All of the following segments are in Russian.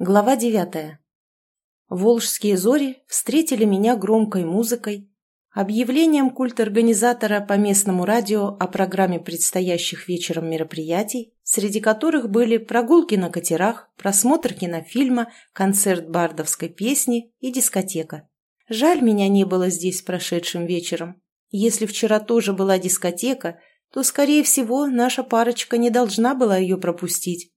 Глава девятая. Волжские зори встретили меня громкой музыкой, объявлением культ-организатора по местному радио о программе предстоящих вечером мероприятий, среди которых были прогулки на катерах, просмотр кинофильма, концерт бардовской песни и дискотека. Жаль, меня не было здесь прошедшим вечером. Если вчера тоже была дискотека, то, скорее всего, наша парочка не должна была ее пропустить.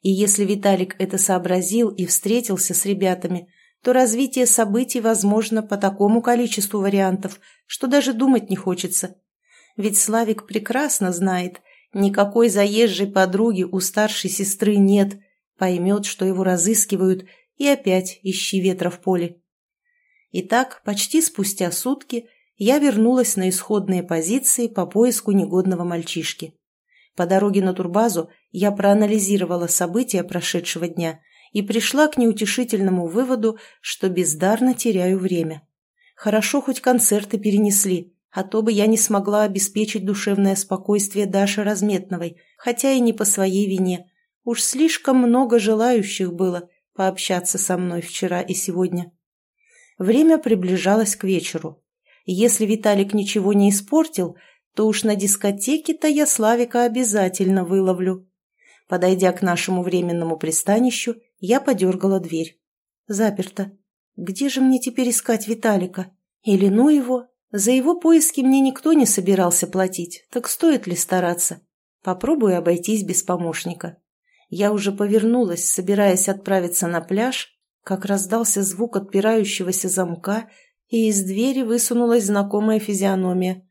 И если Виталик это сообразил и встретился с ребятами, то развитие событий возможно по такому количеству вариантов, что даже думать не хочется. Ведь Славик прекрасно знает, никакой заезжей подруги у старшей сестры нет, поймет, что его разыскивают, и опять ищи ветра в поле. Итак, почти спустя сутки я вернулась на исходные позиции по поиску негодного мальчишки. По дороге на турбазу я проанализировала события прошедшего дня и пришла к неутешительному выводу, что бездарно теряю время. Хорошо хоть концерты перенесли, а то бы я не смогла обеспечить душевное спокойствие Даши Разметновой, хотя и не по своей вине. Уж слишком много желающих было пообщаться со мной вчера и сегодня. Время приближалось к вечеру. Если Виталик ничего не испортил, то уж на дискотеке-то я Славика обязательно выловлю. Подойдя к нашему временному пристанищу, я подергала дверь. Заперто. Где же мне теперь искать Виталика? Или ну его? За его поиски мне никто не собирался платить, так стоит ли стараться? Попробую обойтись без помощника. Я уже повернулась, собираясь отправиться на пляж, как раздался звук отпирающегося замка, и из двери высунулась знакомая физиономия.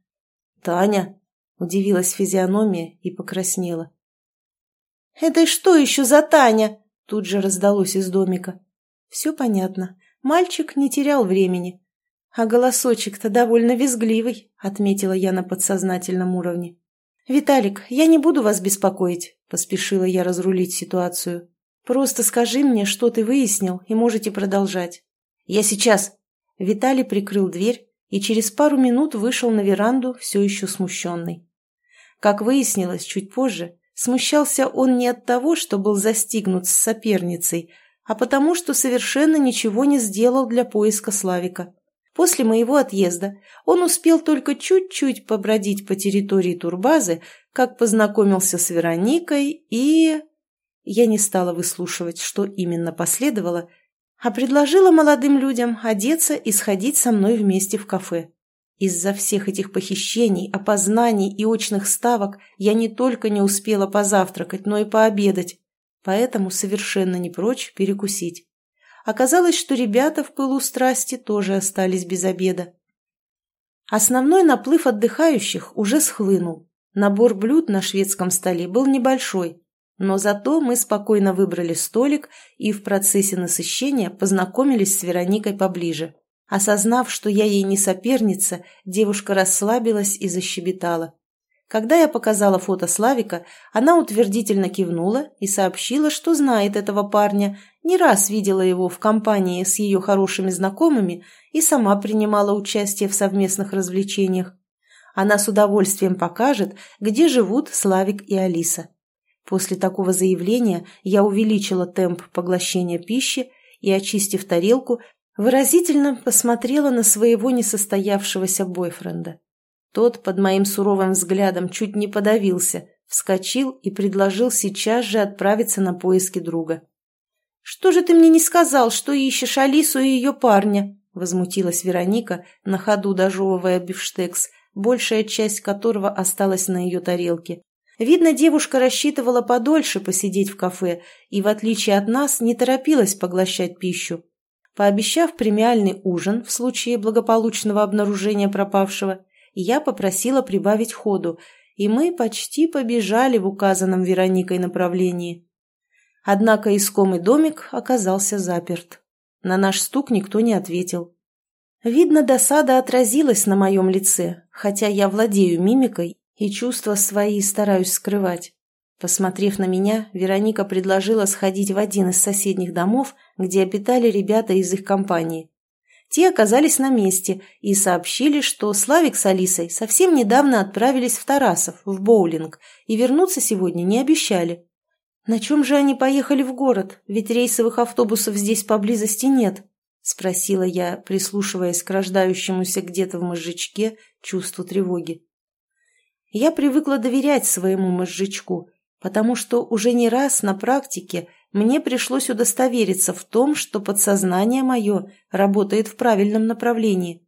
«Таня!» – удивилась физиономия и покраснела. «Это что еще за Таня?» – тут же раздалось из домика. «Все понятно. Мальчик не терял времени. А голосочек-то довольно визгливый», – отметила я на подсознательном уровне. «Виталик, я не буду вас беспокоить», – поспешила я разрулить ситуацию. «Просто скажи мне, что ты выяснил, и можете продолжать». «Я сейчас». Виталий прикрыл дверь, и через пару минут вышел на веранду, все еще смущенный. Как выяснилось чуть позже, смущался он не от того, что был застигнут с соперницей, а потому, что совершенно ничего не сделал для поиска Славика. После моего отъезда он успел только чуть-чуть побродить по территории турбазы, как познакомился с Вероникой и... Я не стала выслушивать, что именно последовало, а предложила молодым людям одеться и сходить со мной вместе в кафе. Из-за всех этих похищений, опознаний и очных ставок я не только не успела позавтракать, но и пообедать, поэтому совершенно не прочь перекусить. Оказалось, что ребята в пылу страсти тоже остались без обеда. Основной наплыв отдыхающих уже схлынул. Набор блюд на шведском столе был небольшой, но зато мы спокойно выбрали столик и в процессе насыщения познакомились с Вероникой поближе. Осознав, что я ей не соперница, девушка расслабилась и защебетала. Когда я показала фото Славика, она утвердительно кивнула и сообщила, что знает этого парня, не раз видела его в компании с ее хорошими знакомыми и сама принимала участие в совместных развлечениях. Она с удовольствием покажет, где живут Славик и Алиса. После такого заявления я увеличила темп поглощения пищи и, очистив тарелку, выразительно посмотрела на своего несостоявшегося бойфренда. Тот под моим суровым взглядом чуть не подавился, вскочил и предложил сейчас же отправиться на поиски друга. «Что же ты мне не сказал, что ищешь Алису и ее парня?» — возмутилась Вероника, на ходу дожевывая бифштекс, большая часть которого осталась на ее тарелке. Видно, девушка рассчитывала подольше посидеть в кафе и, в отличие от нас, не торопилась поглощать пищу. Пообещав премиальный ужин в случае благополучного обнаружения пропавшего, я попросила прибавить ходу, и мы почти побежали в указанном Вероникой направлении. Однако искомый домик оказался заперт. На наш стук никто не ответил. Видно, досада отразилась на моем лице, хотя я владею мимикой и чувства свои стараюсь скрывать. Посмотрев на меня, Вероника предложила сходить в один из соседних домов, где обитали ребята из их компании. Те оказались на месте и сообщили, что Славик с Алисой совсем недавно отправились в Тарасов, в боулинг, и вернуться сегодня не обещали. «На чем же они поехали в город? Ведь рейсовых автобусов здесь поблизости нет», — спросила я, прислушиваясь к рождающемуся где-то в мозжечке чувству тревоги. Я привыкла доверять своему мозжечку, потому что уже не раз на практике мне пришлось удостовериться в том, что подсознание мое работает в правильном направлении.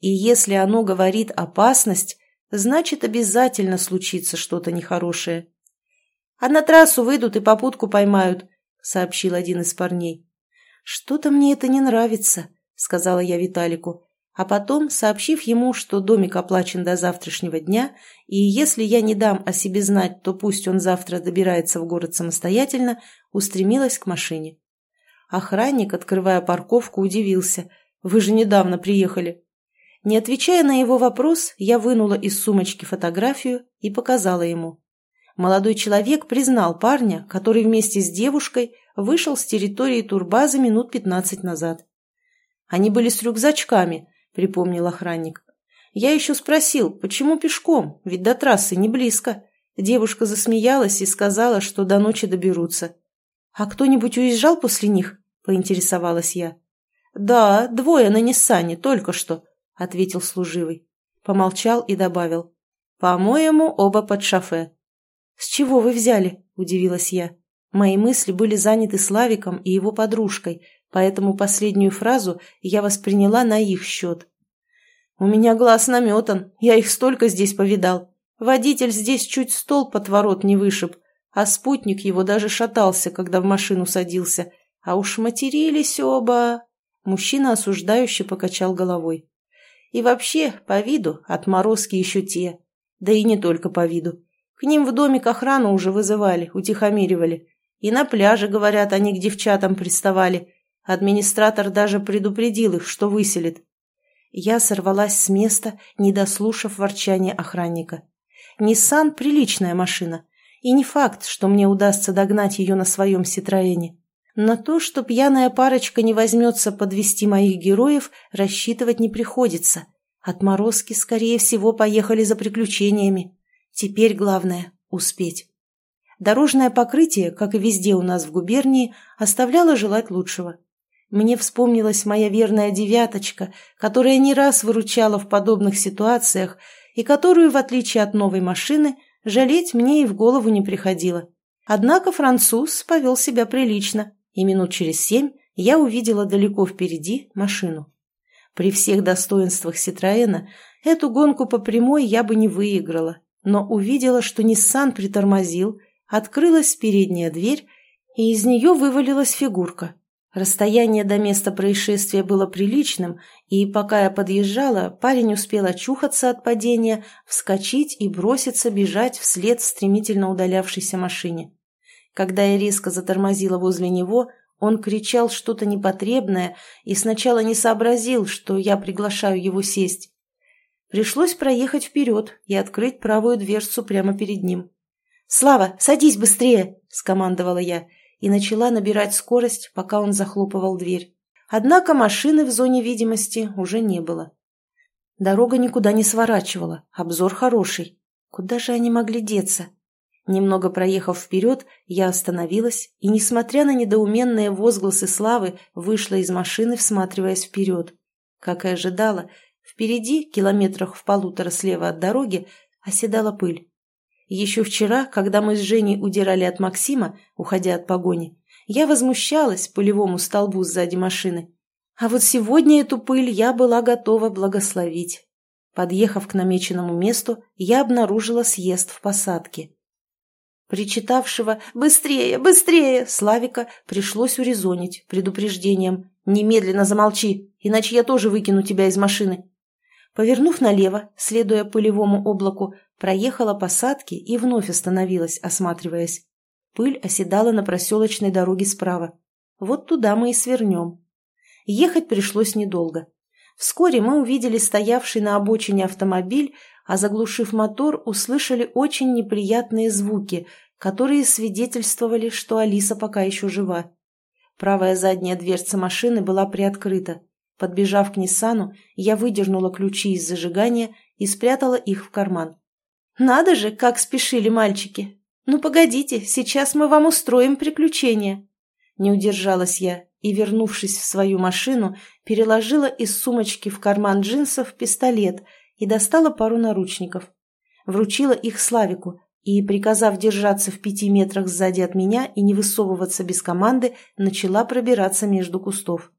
И если оно говорит «опасность», значит, обязательно случится что-то нехорошее. А на трассу выйдут и попутку поймают», — сообщил один из парней. «Что-то мне это не нравится», — сказала я Виталику. А потом, сообщив ему, что домик оплачен до завтрашнего дня, и если я не дам о себе знать, то пусть он завтра добирается в город самостоятельно, устремилась к машине. Охранник, открывая парковку, удивился. «Вы же недавно приехали». Не отвечая на его вопрос, я вынула из сумочки фотографию и показала ему. Молодой человек признал парня, который вместе с девушкой вышел с территории турбазы минут пятнадцать назад. «Они были с рюкзачками», — припомнил охранник. «Я еще спросил, почему пешком, ведь до трассы не близко». Девушка засмеялась и сказала, что до ночи доберутся. «А кто-нибудь уезжал после них?» — поинтересовалась я. «Да, двое на Ниссане, только что», — ответил служивый. Помолчал и добавил. «По-моему, оба под шофе». «С чего вы взяли?» – удивилась я. Мои мысли были заняты Славиком и его подружкой, поэтому последнюю фразу я восприняла на их счет. «У меня глаз наметан, я их столько здесь повидал. Водитель здесь чуть стол под ворот не вышиб, а спутник его даже шатался, когда в машину садился. А уж матерились оба!» Мужчина осуждающе покачал головой. «И вообще, по виду, отморозки еще те. Да и не только по виду. К ним в домик охрану уже вызывали, утихомиривали. И на пляже, говорят, они к девчатам приставали. Администратор даже предупредил их, что выселит. Я сорвалась с места, не дослушав ворчания охранника. «Ниссан» — приличная машина. И не факт, что мне удастся догнать ее на своем «Ситроэне». На то, что пьяная парочка не возьмется подвести моих героев, рассчитывать не приходится. Отморозки, скорее всего, поехали за приключениями. Теперь главное – успеть. Дорожное покрытие, как и везде у нас в губернии, оставляло желать лучшего. Мне вспомнилась моя верная девяточка, которая не раз выручала в подобных ситуациях и которую, в отличие от новой машины, жалеть мне и в голову не приходило. Однако француз повел себя прилично, и минут через семь я увидела далеко впереди машину. При всех достоинствах Ситроэна эту гонку по прямой я бы не выиграла, но увидела, что Ниссан притормозил, открылась передняя дверь, и из нее вывалилась фигурка. Расстояние до места происшествия было приличным, и пока я подъезжала, парень успел очухаться от падения, вскочить и броситься бежать вслед стремительно удалявшейся машине. Когда я резко затормозила возле него, он кричал что-то непотребное и сначала не сообразил, что я приглашаю его сесть. Пришлось проехать вперед и открыть правую дверцу прямо перед ним. «Слава, садись быстрее!» – скомандовала я и начала набирать скорость, пока он захлопывал дверь. Однако машины в зоне видимости уже не было. Дорога никуда не сворачивала, обзор хороший. Куда же они могли деться? Немного проехав вперед, я остановилась и, несмотря на недоуменные возгласы Славы, вышла из машины, всматриваясь вперед. Как и ожидала, Впереди, километрах в полутора слева от дороги, оседала пыль. Еще вчера, когда мы с Женей удирали от Максима, уходя от погони, я возмущалась пылевому столбу сзади машины. А вот сегодня эту пыль я была готова благословить. Подъехав к намеченному месту, я обнаружила съезд в посадке. Причитавшего «Быстрее, быстрее!» Славика пришлось урезонить предупреждением «Немедленно замолчи, иначе я тоже выкину тебя из машины». Повернув налево, следуя пылевому облаку, проехала посадки и вновь остановилась, осматриваясь. Пыль оседала на проселочной дороге справа. Вот туда мы и свернем. Ехать пришлось недолго. Вскоре мы увидели стоявший на обочине автомобиль, а заглушив мотор, услышали очень неприятные звуки, которые свидетельствовали, что Алиса пока еще жива. Правая задняя дверца машины была приоткрыта. Подбежав к Ниссану, я выдернула ключи из зажигания и спрятала их в карман. «Надо же, как спешили мальчики! «Ну, погодите, сейчас мы вам устроим приключение». Не удержалась я и, вернувшись в свою машину, переложила из сумочки в карман джинсов пистолет и достала пару наручников. Вручила их Славику и, приказав держаться в пяти метрах сзади от меня и не высовываться без команды, начала пробираться между кустов.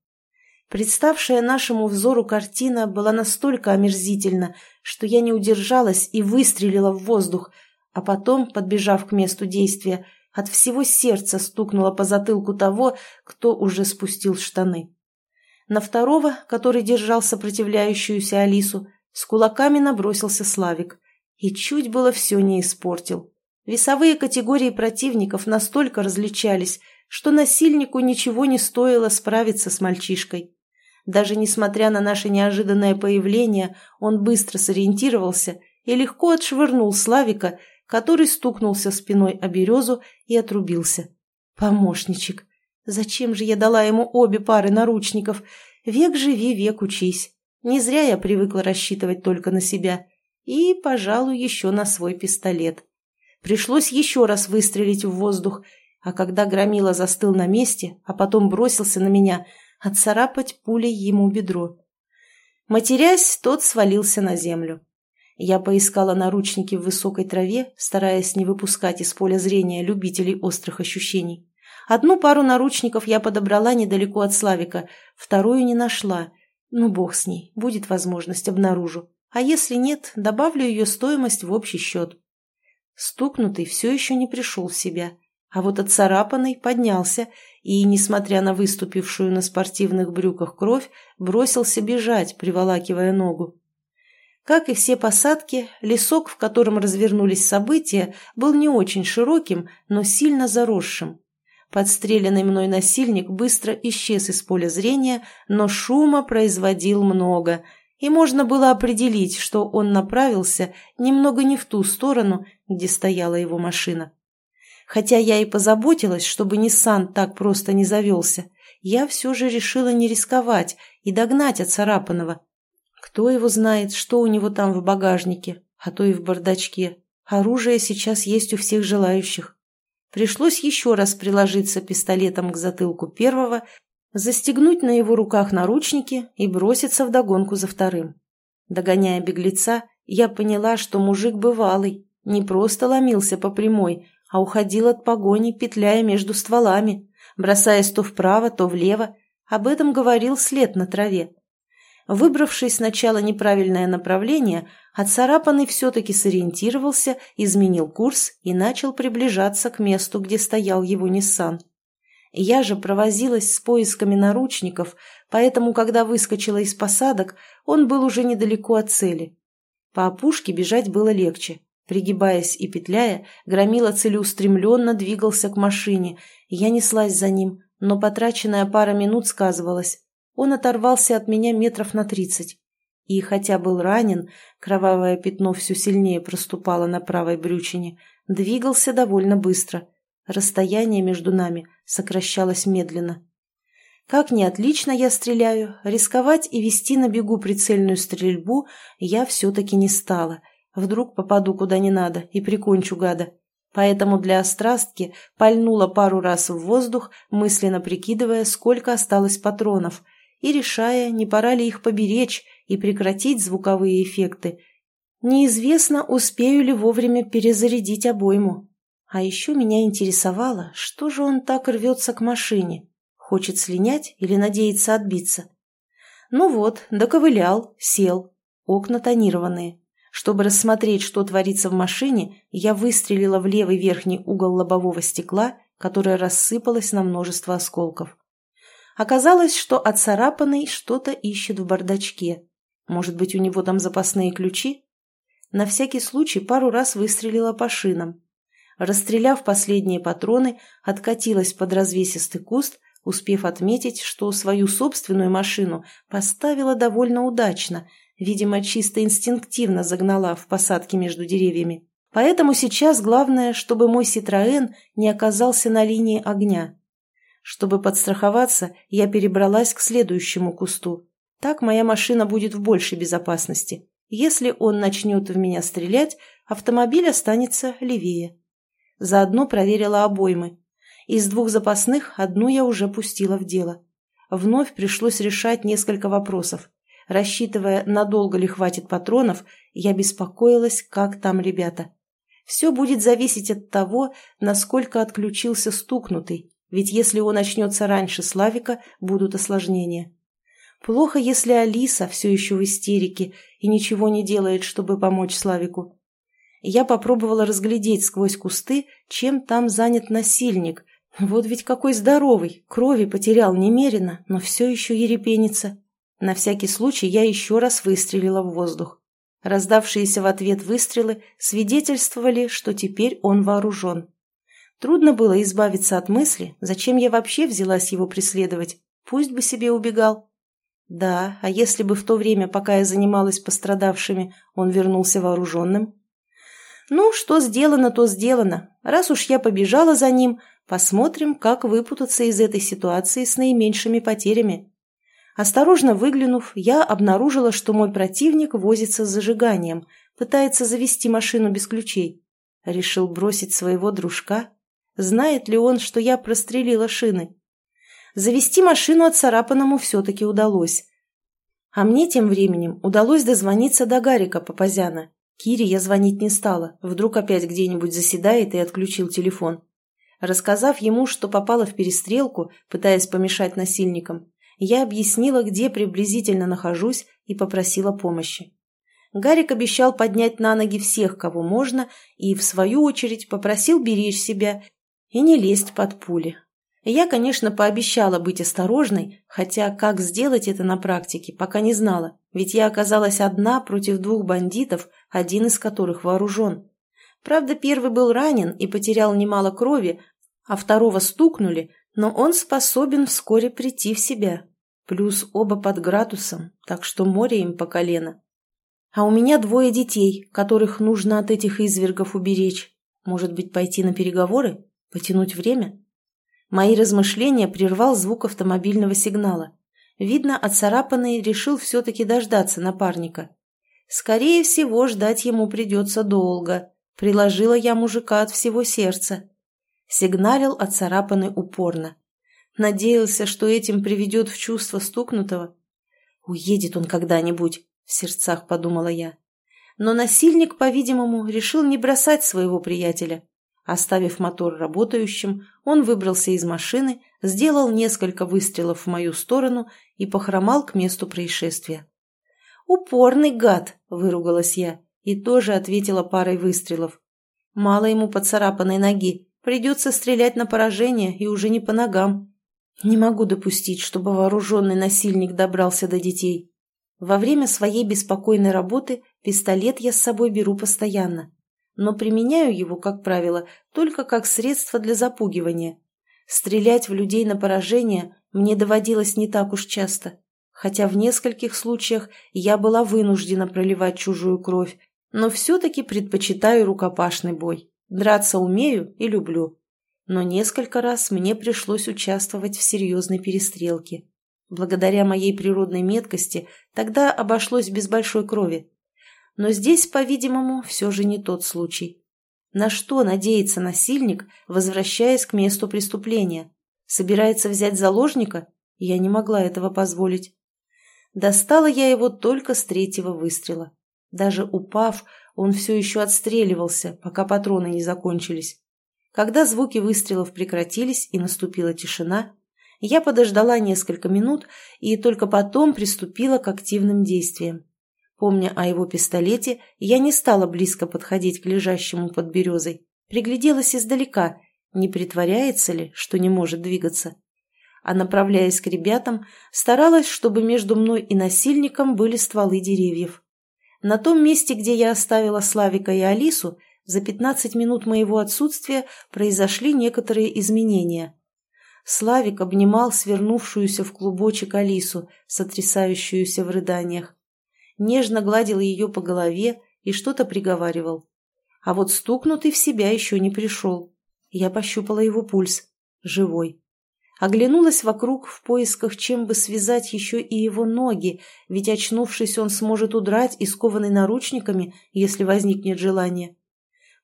Представшая нашему взору картина была настолько омерзительна, что я не удержалась и выстрелила в воздух, а потом, подбежав к месту действия, от всего сердца стукнула по затылку того, кто уже спустил штаны. На второго, который держал сопротивляющуюся Алису, с кулаками набросился Славик. И чуть было все не испортил. Весовые категории противников настолько различались, что насильнику ничего не стоило справиться с мальчишкой. Даже несмотря на наше неожиданное появление, он быстро сориентировался и легко отшвырнул Славика, который стукнулся спиной о березу и отрубился. Помощничек. Зачем же я дала ему обе пары наручников? Век живи, век учись. Не зря я привыкла рассчитывать только на себя. И, пожалуй, еще на свой пистолет. Пришлось еще раз выстрелить в воздух, а когда Громила застыл на месте, а потом бросился на меня, отцарапать пулей ему бедро. Матерясь, тот свалился на землю. Я поискала наручники в высокой траве, стараясь не выпускать из поля зрения любителей острых ощущений. Одну пару наручников я подобрала недалеко от Славика, вторую не нашла. Ну, бог с ней, будет возможность, обнаружу. А если нет, добавлю ее стоимость в общий счет. Стукнутый все еще не пришел в себя, а вот отцарапанный поднялся и, несмотря на выступившую на спортивных брюках кровь, бросился бежать, приволакивая ногу. Как и все посадки, лесок, в котором развернулись события, был не очень широким, но сильно заросшим. Подстреленный мной насильник быстро исчез из поля зрения, но шума производил много, и можно было определить, что он направился немного не в ту сторону, где стояла его машина. Хотя я и позаботилась, чтобы Ниссан так просто не завелся, я все же решила не рисковать и догнать оцарапанного. Кто его знает, что у него там в багажнике, а то и в бардачке. Оружие сейчас есть у всех желающих. Пришлось еще раз приложиться пистолетом к затылку первого, застегнуть на его руках наручники и броситься вдогонку за вторым. Догоняя беглеца, я поняла, что мужик бывалый, не просто ломился по прямой, а уходил от погони, петляя между стволами, бросаясь то вправо, то влево. Об этом говорил след на траве. Выбравшись сначала неправильное направление, отцарапанный все-таки сориентировался, изменил курс и начал приближаться к месту, где стоял его Ниссан. Я же провозилась с поисками наручников, поэтому, когда выскочила из посадок, он был уже недалеко от цели. По опушке бежать было легче. Пригибаясь и петляя, громила целеустремленно двигался к машине. Я неслась за ним, но потраченная пара минут сказывалась. Он оторвался от меня метров на тридцать. И хотя был ранен, кровавое пятно все сильнее проступало на правой брючине, двигался довольно быстро. Расстояние между нами сокращалось медленно. Как не отлично я стреляю, рисковать и вести на бегу прицельную стрельбу я все-таки не стала. Вдруг попаду куда не надо и прикончу гада. Поэтому для острастки пальнула пару раз в воздух, мысленно прикидывая, сколько осталось патронов, и решая, не пора ли их поберечь и прекратить звуковые эффекты. Неизвестно, успею ли вовремя перезарядить обойму. А еще меня интересовало, что же он так рвется к машине. Хочет слинять или надеется отбиться? Ну вот, доковылял, сел. Окна тонированные. Чтобы рассмотреть, что творится в машине, я выстрелила в левый верхний угол лобового стекла, которое рассыпалось на множество осколков. Оказалось, что отцарапанный что-то ищет в бардачке. Может быть, у него там запасные ключи? На всякий случай пару раз выстрелила по шинам. Расстреляв последние патроны, откатилась под развесистый куст, успев отметить, что свою собственную машину поставила довольно удачно, видимо, чисто инстинктивно загнала в посадки между деревьями. Поэтому сейчас главное, чтобы мой «Ситроэн» не оказался на линии огня. Чтобы подстраховаться, я перебралась к следующему кусту. Так моя машина будет в большей безопасности. Если он начнет в меня стрелять, автомобиль останется левее. Заодно проверила обоймы. Из двух запасных одну я уже пустила в дело. Вновь пришлось решать несколько вопросов. Рассчитывая, надолго ли хватит патронов, я беспокоилась, как там ребята. Все будет зависеть от того, насколько отключился стукнутый, ведь если он начнется раньше Славика, будут осложнения. Плохо, если Алиса все еще в истерике и ничего не делает, чтобы помочь Славику. Я попробовала разглядеть сквозь кусты, чем там занят насильник. Вот ведь какой здоровый, крови потерял немерено, но все еще ерепенится. На всякий случай я еще раз выстрелила в воздух. Раздавшиеся в ответ выстрелы свидетельствовали, что теперь он вооружен. Трудно было избавиться от мысли, зачем я вообще взялась его преследовать. Пусть бы себе убегал. Да, а если бы в то время, пока я занималась пострадавшими, он вернулся вооруженным? Ну, что сделано, то сделано. Раз уж я побежала за ним, посмотрим, как выпутаться из этой ситуации с наименьшими потерями. Осторожно выглянув, я обнаружила, что мой противник возится с зажиганием, пытается завести машину без ключей. Решил бросить своего дружка? Знает ли он, что я прострелила шины? Завести машину отцарапанному все-таки удалось. А мне тем временем удалось дозвониться до Гарика Папазяна. Кире я звонить не стала, вдруг опять где-нибудь заседает и отключил телефон. Рассказав ему, что попала в перестрелку, пытаясь помешать насильникам, я объяснила, где приблизительно нахожусь, и попросила помощи. Гарик обещал поднять на ноги всех, кого можно, и, в свою очередь, попросил беречь себя и не лезть под пули. Я, конечно, пообещала быть осторожной, хотя как сделать это на практике, пока не знала, ведь я оказалась одна против двух бандитов, один из которых вооружен. Правда, первый был ранен и потерял немало крови, а второго стукнули, но он способен вскоре прийти в себя. Плюс оба под градусом, так что море им по колено. А у меня двое детей, которых нужно от этих извергов уберечь. Может быть, пойти на переговоры? Потянуть время? Мои размышления прервал звук автомобильного сигнала. Видно, отцарапанный решил все-таки дождаться напарника. Скорее всего, ждать ему придется долго. Приложила я мужика от всего сердца. Сигналил отцарапанный упорно. Надеялся, что этим приведет в чувство стукнутого. «Уедет он когда-нибудь», — в сердцах подумала я. Но насильник, по-видимому, решил не бросать своего приятеля. Оставив мотор работающим, он выбрался из машины, сделал несколько выстрелов в мою сторону и похромал к месту происшествия. «Упорный гад!» – выругалась я и тоже ответила парой выстрелов. Мало ему поцарапанной ноги, Придется стрелять на поражение и уже не по ногам. Не могу допустить, чтобы вооруженный насильник добрался до детей. Во время своей беспокойной работы пистолет я с собой беру постоянно, но применяю его, как правило, только как средство для запугивания. Стрелять в людей на поражение мне доводилось не так уж часто, хотя в нескольких случаях я была вынуждена проливать чужую кровь, но все-таки предпочитаю рукопашный бой. Драться умею и люблю. Но несколько раз мне пришлось участвовать в серьезной перестрелке. Благодаря моей природной меткости тогда обошлось без большой крови. Но здесь, по-видимому, все же не тот случай. На что надеется насильник, возвращаясь к месту преступления? Собирается взять заложника? Я не могла этого позволить. Достала я его только с третьего выстрела. Даже упав, он все еще отстреливался, пока патроны не закончились. Когда звуки выстрелов прекратились и наступила тишина, я подождала несколько минут и только потом приступила к активным действиям. Помня о его пистолете, я не стала близко подходить к лежащему под березой. Пригляделась издалека, не притворяется ли, что не может двигаться. А направляясь к ребятам, старалась, чтобы между мной и насильником были стволы деревьев. На том месте, где я оставила Славика и Алису, за 15 минут моего отсутствия произошли некоторые изменения. Славик обнимал свернувшуюся в клубочек Алису, сотрясающуюся в рыданиях. Нежно гладил ее по голове и что-то приговаривал. А вот стукнутый в себя еще не пришел. Я пощупала его пульс. Живой. Оглянулась вокруг в поисках, чем бы связать еще и его ноги, ведь, очнувшись, он сможет удрать и скованный наручниками, если возникнет желание.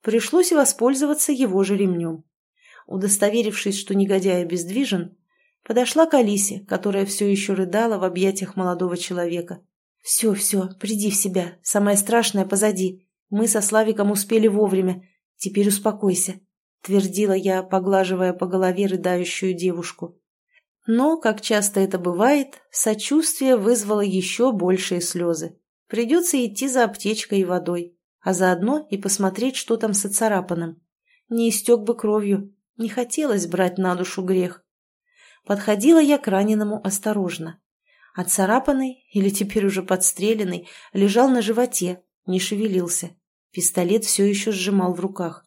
Пришлось воспользоваться его же ремнем. Удостоверившись, что негодяй обездвижен, подошла к Алисе, которая все еще рыдала в объятиях молодого человека. «Все, все, приди в себя, самое страшное позади. Мы со Славиком успели вовремя. Теперь успокойся», — твердила я, поглаживая по голове рыдающую девушку. Но, как часто это бывает, сочувствие вызвало еще большие слезы. Придется идти за аптечкой и водой, а заодно и посмотреть, что там с оцарапанным. Не истек бы кровью, не хотелось брать на душу грех. Подходила я к раненому осторожно. Оцарапанный, или теперь уже подстреленный, лежал на животе, не шевелился. Пистолет все еще сжимал в руках.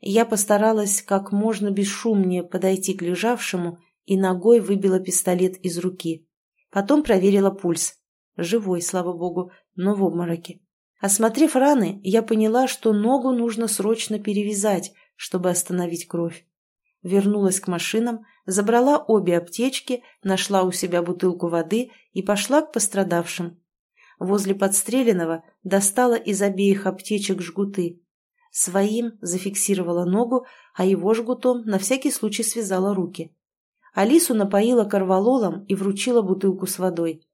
Я постаралась как можно бесшумнее подойти к лежавшему и ногой выбила пистолет из руки. Потом проверила пульс. Живой, слава богу, но в обмороке. Осмотрев раны, я поняла, что ногу нужно срочно перевязать, чтобы остановить кровь. Вернулась к машинам, забрала обе аптечки, нашла у себя бутылку воды и пошла к пострадавшим. Возле подстреленного достала из обеих аптечек жгуты. Своим зафиксировала ногу, а его жгутом на всякий случай связала руки. Алису напоила корвалолом и вручила бутылку с водой.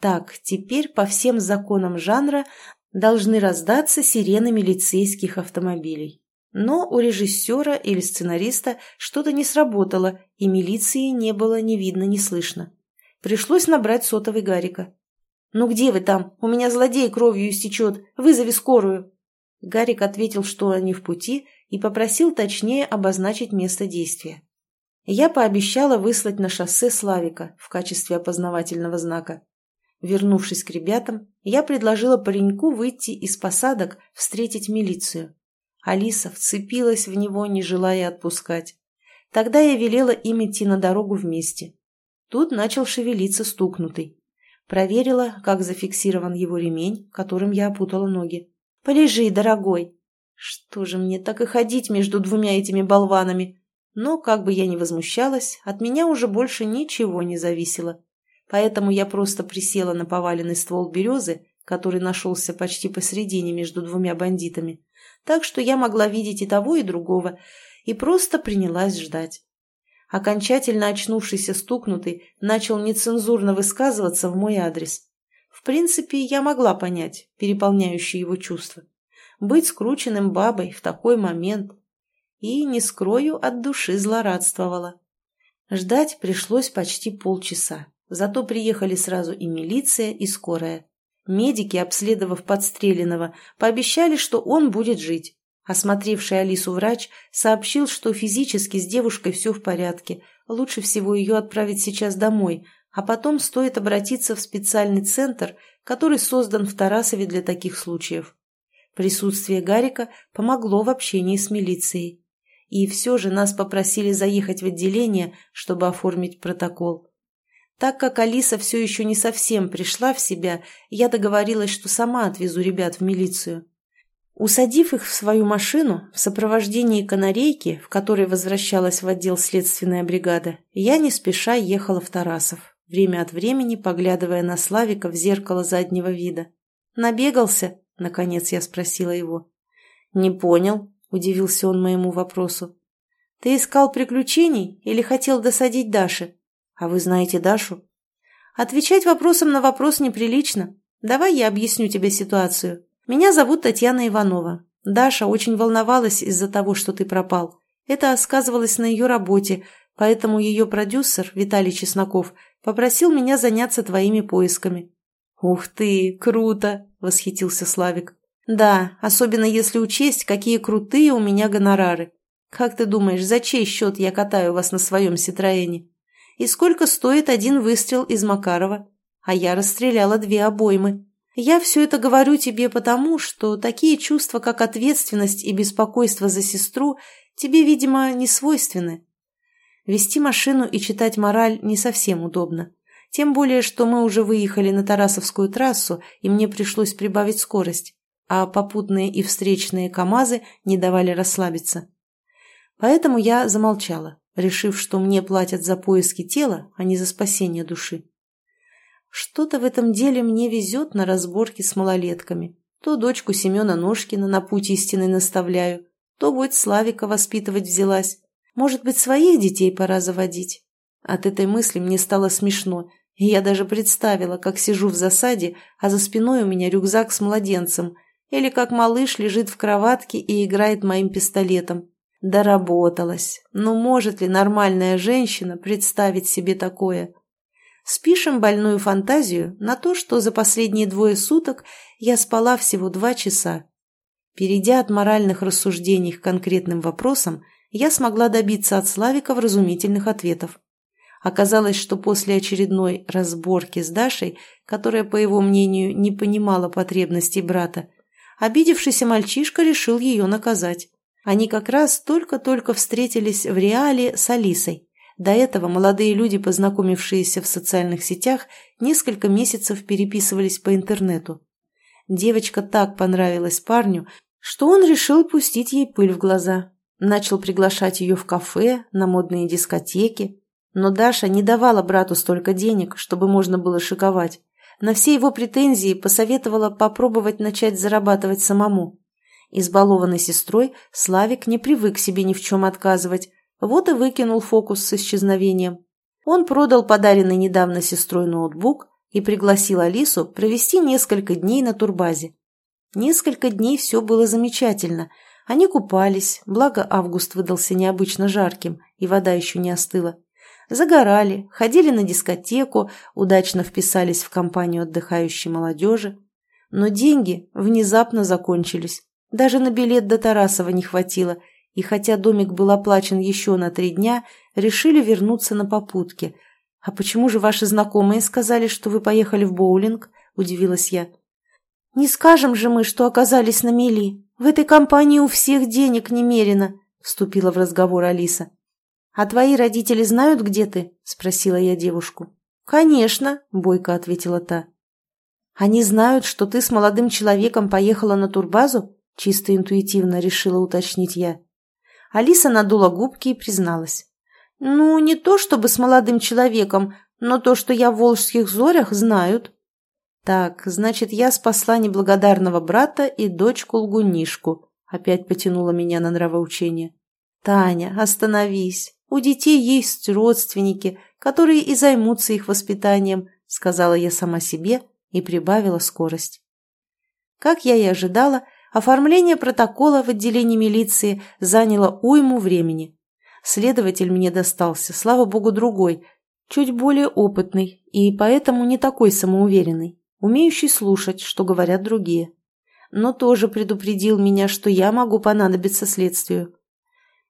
Так, теперь по всем законам жанра должны раздаться сирены милицейских автомобилей. Но у режиссера или сценариста что-то не сработало, и милиции не было ни видно, ни слышно. Пришлось набрать сотовый Гарика. «Ну где вы там? У меня злодей кровью истечет. Вызови скорую!» Гарик ответил, что они в пути, и попросил точнее обозначить место действия. Я пообещала выслать на шоссе Славика в качестве опознавательного знака. Вернувшись к ребятам, я предложила пареньку выйти из посадок встретить милицию. Алиса вцепилась в него, не желая отпускать. Тогда я велела им идти на дорогу вместе. Тут начал шевелиться стукнутый. Проверила, как зафиксирован его ремень, которым я опутала ноги. «Полежи, дорогой!» Что же мне так и ходить между двумя этими болванами? Но, как бы я ни возмущалась, от меня уже больше ничего не зависело. Поэтому я просто присела на поваленный ствол березы, который нашелся почти посередине между двумя бандитами, так что я могла видеть и того, и другого, и просто принялась ждать. Окончательно очнувшийся стукнутый начал нецензурно высказываться в мой адрес. В принципе, я могла понять переполняющие его чувства. Быть скрученным бабой в такой момент и, не скрою, от души злорадствовала. Ждать пришлось почти полчаса, зато приехали сразу и милиция, и скорая. Медики, обследовав подстреленного, пообещали, что он будет жить. Осмотревший Алису врач сообщил, что физически с девушкой все в порядке, лучше всего ее отправить сейчас домой, а потом стоит обратиться в специальный центр, который создан в Тарасове для таких случаев. Присутствие Гарика помогло в общении с милицией. И все же нас попросили заехать в отделение, чтобы оформить протокол. Так как Алиса все еще не совсем пришла в себя, я договорилась, что сама отвезу ребят в милицию. Усадив их в свою машину, в сопровождении канарейки, в которой возвращалась в отдел следственная бригада, я не спеша ехала в Тарасов, время от времени поглядывая на Славика в зеркало заднего вида. «Набегался?» — наконец я спросила его. «Не понял», – удивился он моему вопросу. «Ты искал приключений или хотел досадить Даше? А вы знаете Дашу?» «Отвечать вопросом на вопрос неприлично. Давай я объясню тебе ситуацию. Меня зовут Татьяна Иванова. Даша очень волновалась из-за того, что ты пропал. Это сказывалось на ее работе, поэтому ее продюсер, Виталий Чесноков, попросил меня заняться твоими поисками». «Ух ты, круто!» – восхитился Славик. Да, особенно если учесть, какие крутые у меня гонорары. Как ты думаешь, за чей счет я катаю вас на своем Ситроэне? И сколько стоит один выстрел из Макарова? А я расстреляла две обоймы. Я все это говорю тебе потому, что такие чувства, как ответственность и беспокойство за сестру, тебе, видимо, не свойственны. Вести машину и читать мораль не совсем удобно. Тем более, что мы уже выехали на Тарасовскую трассу, и мне пришлось прибавить скорость а попутные и встречные КАМАЗы не давали расслабиться. Поэтому я замолчала, решив, что мне платят за поиски тела, а не за спасение души. Что-то в этом деле мне везет на разборки с малолетками. То дочку Семена Ножкина на путь истины наставляю, то вот Славика воспитывать взялась. Может быть, своих детей пора заводить? От этой мысли мне стало смешно, и я даже представила, как сижу в засаде, а за спиной у меня рюкзак с младенцем, или как малыш лежит в кроватке и играет моим пистолетом. Доработалась. Но может ли нормальная женщина представить себе такое? Спишем больную фантазию на то, что за последние двое суток я спала всего два часа. Перейдя от моральных рассуждений к конкретным вопросам, я смогла добиться от Славика вразумительных ответов. Оказалось, что после очередной разборки с Дашей, которая, по его мнению, не понимала потребностей брата, обидевшийся мальчишка решил ее наказать. Они как раз только-только встретились в реале с Алисой. До этого молодые люди, познакомившиеся в социальных сетях, несколько месяцев переписывались по интернету. Девочка так понравилась парню, что он решил пустить ей пыль в глаза. Начал приглашать ее в кафе, на модные дискотеки. Но Даша не давала брату столько денег, чтобы можно было шиковать. На все его претензии посоветовала попробовать начать зарабатывать самому. Избалованный сестрой, Славик не привык себе ни в чем отказывать, вот и выкинул фокус с исчезновением. Он продал подаренный недавно сестрой ноутбук и пригласил Алису провести несколько дней на турбазе. Несколько дней все было замечательно. Они купались, благо август выдался необычно жарким, и вода еще не остыла. Загорали, ходили на дискотеку, удачно вписались в компанию отдыхающей молодежи. Но деньги внезапно закончились. Даже на билет до Тарасова не хватило, и хотя домик был оплачен еще на три дня, решили вернуться на попутке. «А почему же ваши знакомые сказали, что вы поехали в боулинг?» – удивилась я. «Не скажем же мы, что оказались на мели. В этой компании у всех денег немерено», – вступила в разговор Алиса. «А твои родители знают, где ты?» – спросила я девушку. «Конечно», – бойко ответила та. «Они знают, что ты с молодым человеком поехала на турбазу?» – чисто интуитивно решила уточнить я. Алиса надула губки и призналась. «Ну, не то чтобы с молодым человеком, но то, что я в волжских зорях, знают». «Так, значит, я спасла неблагодарного брата и дочку-лгунишку», опять потянула меня на нравоучение. «Таня, остановись. У детей есть родственники, которые и займутся их воспитанием», сказала я сама себе и прибавила скорость. Как я и ожидала, Оформление протокола в отделении милиции заняло уйму времени. Следователь мне достался, слава богу, другой, чуть более опытный и поэтому не такой самоуверенный, умеющий слушать, что говорят другие. Но тоже предупредил меня, что я могу понадобиться следствию.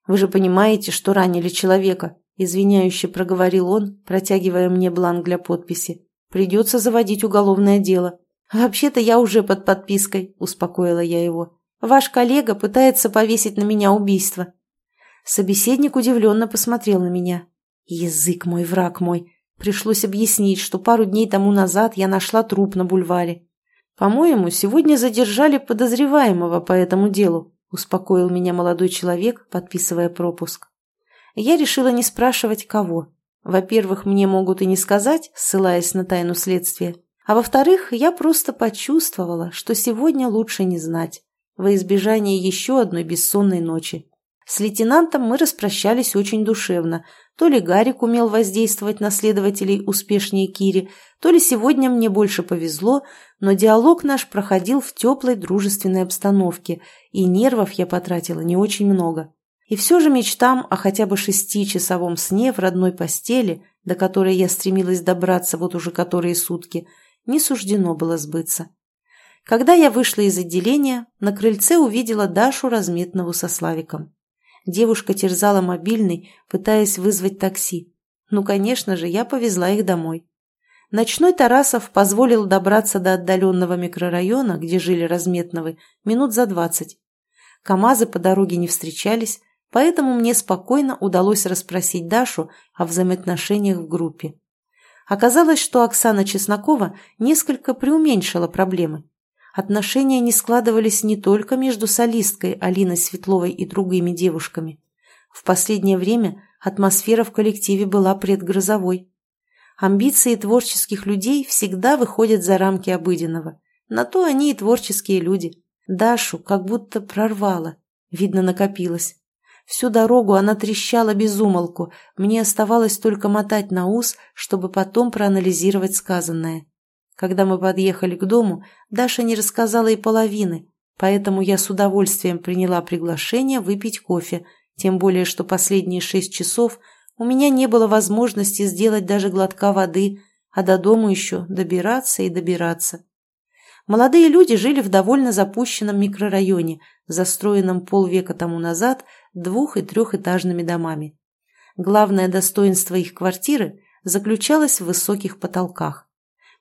«Вы же понимаете, что ранили человека», – извиняюще проговорил он, протягивая мне бланк для подписи. «Придется заводить уголовное дело». «Вообще-то я уже под подпиской», – успокоила я его. «Ваш коллега пытается повесить на меня убийство». Собеседник удивленно посмотрел на меня. «Язык мой, враг мой. Пришлось объяснить, что пару дней тому назад я нашла труп на бульваре. По-моему, сегодня задержали подозреваемого по этому делу», – успокоил меня молодой человек, подписывая пропуск. Я решила не спрашивать, кого. Во-первых, мне могут и не сказать, ссылаясь на тайну следствия. А во-вторых, я просто почувствовала, что сегодня лучше не знать, во избежание еще одной бессонной ночи. С лейтенантом мы распрощались очень душевно. То ли Гарик умел воздействовать на следователей успешнее Кири, то ли сегодня мне больше повезло, но диалог наш проходил в теплой дружественной обстановке, и нервов я потратила не очень много. И все же мечтам о хотя бы шестичасовом сне в родной постели, до которой я стремилась добраться вот уже которые сутки – не суждено было сбыться. Когда я вышла из отделения, на крыльце увидела Дашу Разметнову со Славиком. Девушка терзала мобильный, пытаясь вызвать такси. Ну, конечно же, я повезла их домой. Ночной Тарасов позволил добраться до отдаленного микрорайона, где жили Разметновы, минут за двадцать. КамАЗы по дороге не встречались, поэтому мне спокойно удалось расспросить Дашу о взаимоотношениях в группе. Оказалось, что Оксана Чеснокова несколько преуменьшила проблемы. Отношения не складывались не только между солисткой Алиной Светловой и другими девушками. В последнее время атмосфера в коллективе была предгрозовой. Амбиции творческих людей всегда выходят за рамки обыденного. На то они и творческие люди. Дашу как будто прорвало. Видно, накопилось. Всю дорогу она трещала без умолку. Мне оставалось только мотать на ус, чтобы потом проанализировать сказанное. Когда мы подъехали к дому, Даша не рассказала и половины, поэтому я с удовольствием приняла приглашение выпить кофе, тем более что последние шесть часов у меня не было возможности сделать даже глотка воды, а до дому еще добираться и добираться. Молодые люди жили в довольно запущенном микрорайоне, застроенном полвека тому назад двух- и трехэтажными домами. Главное достоинство их квартиры заключалось в высоких потолках.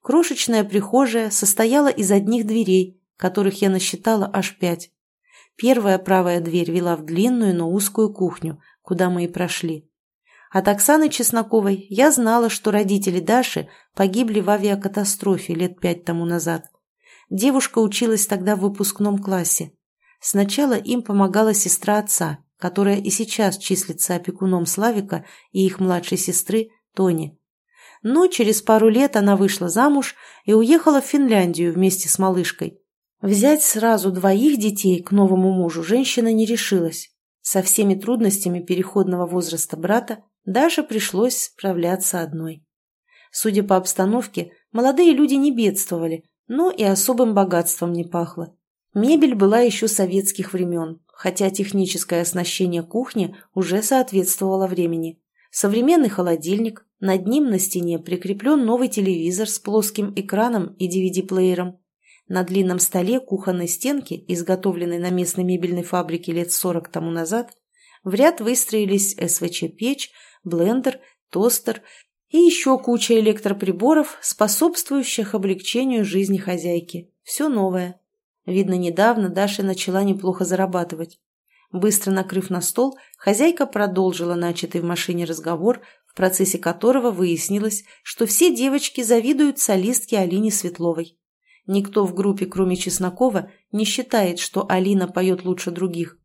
Крошечная прихожая состояла из одних дверей, которых я насчитала аж пять. Первая правая дверь вела в длинную, но узкую кухню, куда мы и прошли. От Оксаны Чесноковой я знала, что родители Даши погибли в авиакатастрофе лет пять тому назад. Девушка училась тогда в выпускном классе. Сначала им помогала сестра отца, которая и сейчас числится опекуном Славика и их младшей сестры Тони но через пару лет она вышла замуж и уехала в Финляндию вместе с малышкой. Взять сразу двоих детей к новому мужу женщина не решилась. Со всеми трудностями переходного возраста брата Даше пришлось справляться одной. Судя по обстановке, молодые люди не бедствовали, но и особым богатством не пахло. Мебель была еще советских времен, хотя техническое оснащение кухни уже соответствовало времени. Современный холодильник, над ним на стене прикреплен новый телевизор с плоским экраном и DVD-плеером. На длинном столе кухонной стенки, изготовленной на местной мебельной фабрике лет 40 тому назад, в ряд выстроились СВЧ-печь, блендер, тостер и еще куча электроприборов, способствующих облегчению жизни хозяйки. Все новое. Видно, недавно Даша начала неплохо зарабатывать. Быстро накрыв на стол, хозяйка продолжила начатый в машине разговор процессе которого выяснилось, что все девочки завидуют солистке Алине Светловой. Никто в группе, кроме Чеснокова, не считает, что Алина поет лучше других.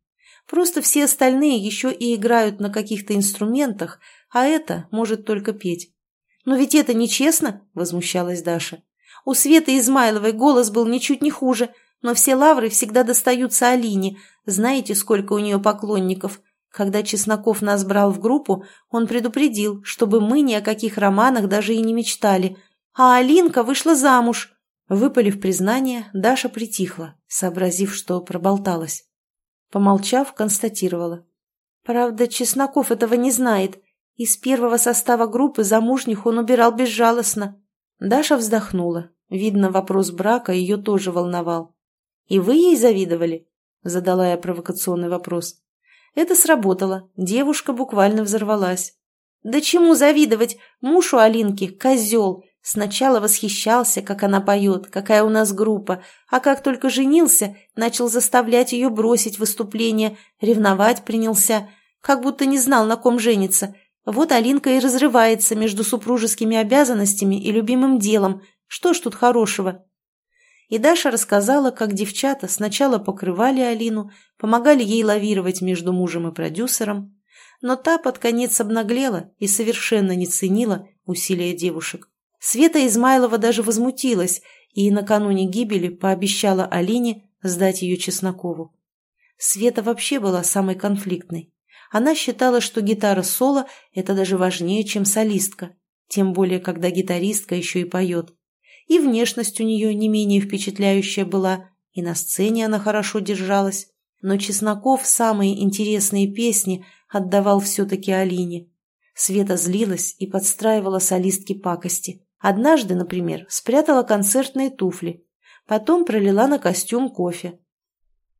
Просто все остальные еще и играют на каких-то инструментах, а это может только петь. «Но ведь это нечестно!» – возмущалась Даша. «У Светы Измайловой голос был ничуть не хуже, но все лавры всегда достаются Алине. Знаете, сколько у нее поклонников? Когда Чесноков нас брал в группу, он предупредил, чтобы мы ни о каких романах даже и не мечтали. А Алинка вышла замуж. Выпалив признание, Даша притихла, сообразив, что проболталась. Помолчав, констатировала. Правда, Чесноков этого не знает. Из первого состава группы замужних он убирал безжалостно. Даша вздохнула. Видно, вопрос брака ее тоже волновал. «И вы ей завидовали?» Задала я провокационный вопрос. Это сработало. Девушка буквально взорвалась. «Да чему завидовать? Муж у Алинки – козел. Сначала восхищался, как она поет, какая у нас группа, а как только женился, начал заставлять ее бросить выступление, ревновать принялся, как будто не знал, на ком женится. Вот Алинка и разрывается между супружескими обязанностями и любимым делом. Что ж тут хорошего?» И Даша рассказала, как девчата сначала покрывали Алину, помогали ей лавировать между мужем и продюсером, но та под конец обнаглела и совершенно не ценила усилия девушек. Света Измайлова даже возмутилась и накануне гибели пообещала Алине сдать ее Чеснокову. Света вообще была самой конфликтной. Она считала, что гитара-соло – это даже важнее, чем солистка, тем более, когда гитаристка еще и поет. И внешность у нее не менее впечатляющая была, и на сцене она хорошо держалась. Но Чесноков самые интересные песни отдавал все-таки Алине. Света злилась и подстраивала солистки пакости. Однажды, например, спрятала концертные туфли. Потом пролила на костюм кофе.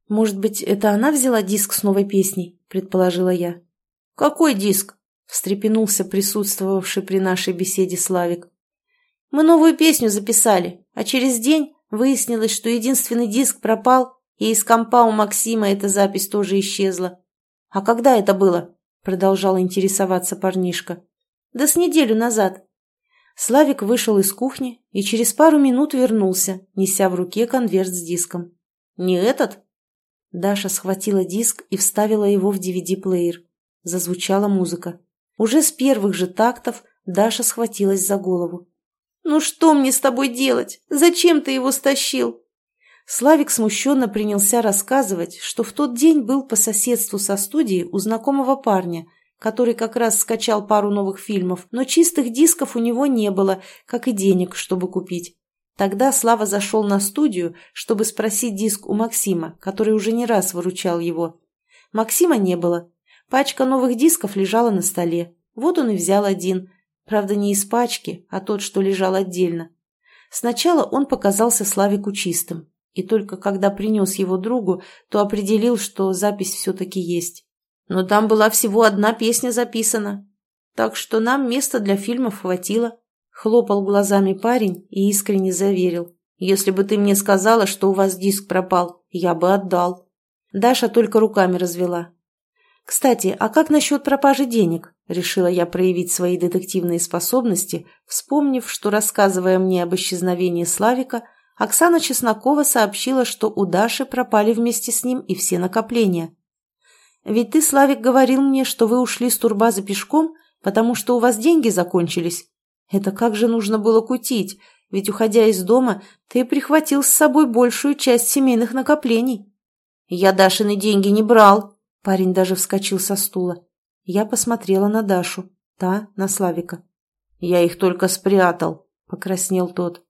«Может быть, это она взяла диск с новой песней?» – предположила я. «Какой диск?» – встрепенулся присутствовавший при нашей беседе Славик. Мы новую песню записали, а через день выяснилось, что единственный диск пропал, и из компа у Максима эта запись тоже исчезла. «А когда это было?» – продолжал интересоваться парнишка. «Да с неделю назад». Славик вышел из кухни и через пару минут вернулся, неся в руке конверт с диском. «Не этот?» Даша схватила диск и вставила его в DVD-плеер. Зазвучала музыка. Уже с первых же тактов Даша схватилась за голову. «Ну что мне с тобой делать? Зачем ты его стащил? Славик смущенно принялся рассказывать, что в тот день был по соседству со студией у знакомого парня, который как раз скачал пару новых фильмов, но чистых дисков у него не было, как и денег, чтобы купить. Тогда Слава зашел на студию, чтобы спросить диск у Максима, который уже не раз выручал его. Максима не было. Пачка новых дисков лежала на столе. Вот он и взял один. Правда, не из пачки, а тот, что лежал отдельно. Сначала он показался Славику чистым, и только когда принес его другу, то определил, что запись все-таки есть. Но там была всего одна песня записана, так что нам места для фильмов хватило. Хлопал глазами парень и искренне заверил. «Если бы ты мне сказала, что у вас диск пропал, я бы отдал». Даша только руками развела. «Кстати, а как насчет пропажи денег?» Решила я проявить свои детективные способности, вспомнив, что, рассказывая мне об исчезновении Славика, Оксана Чеснокова сообщила, что у Даши пропали вместе с ним и все накопления. «Ведь ты, Славик, говорил мне, что вы ушли с турбазы пешком, потому что у вас деньги закончились. Это как же нужно было кутить, ведь, уходя из дома, ты прихватил с собой большую часть семейных накоплений». «Я Дашины деньги не брал», — парень даже вскочил со стула. Я посмотрела на Дашу, та на Славика. «Я их только спрятал», — покраснел тот.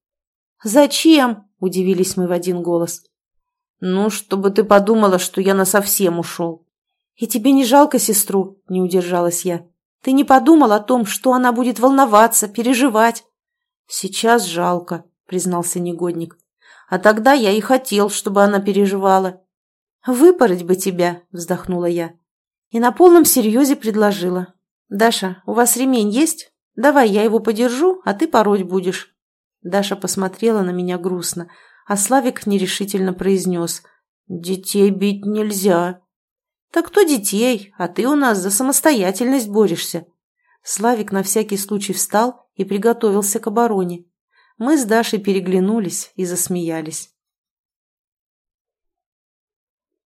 «Зачем?» — удивились мы в один голос. «Ну, чтобы ты подумала, что я насовсем ушел». «И тебе не жалко сестру?» — не удержалась я. «Ты не подумал о том, что она будет волноваться, переживать?» «Сейчас жалко», — признался негодник. «А тогда я и хотел, чтобы она переживала». «Выпороть бы тебя», — вздохнула я. И на полном серьезе предложила. «Даша, у вас ремень есть? Давай я его подержу, а ты пороть будешь». Даша посмотрела на меня грустно, а Славик нерешительно произнес. «Детей бить нельзя». «Так кто детей, а ты у нас за самостоятельность борешься». Славик на всякий случай встал и приготовился к обороне. Мы с Дашей переглянулись и засмеялись.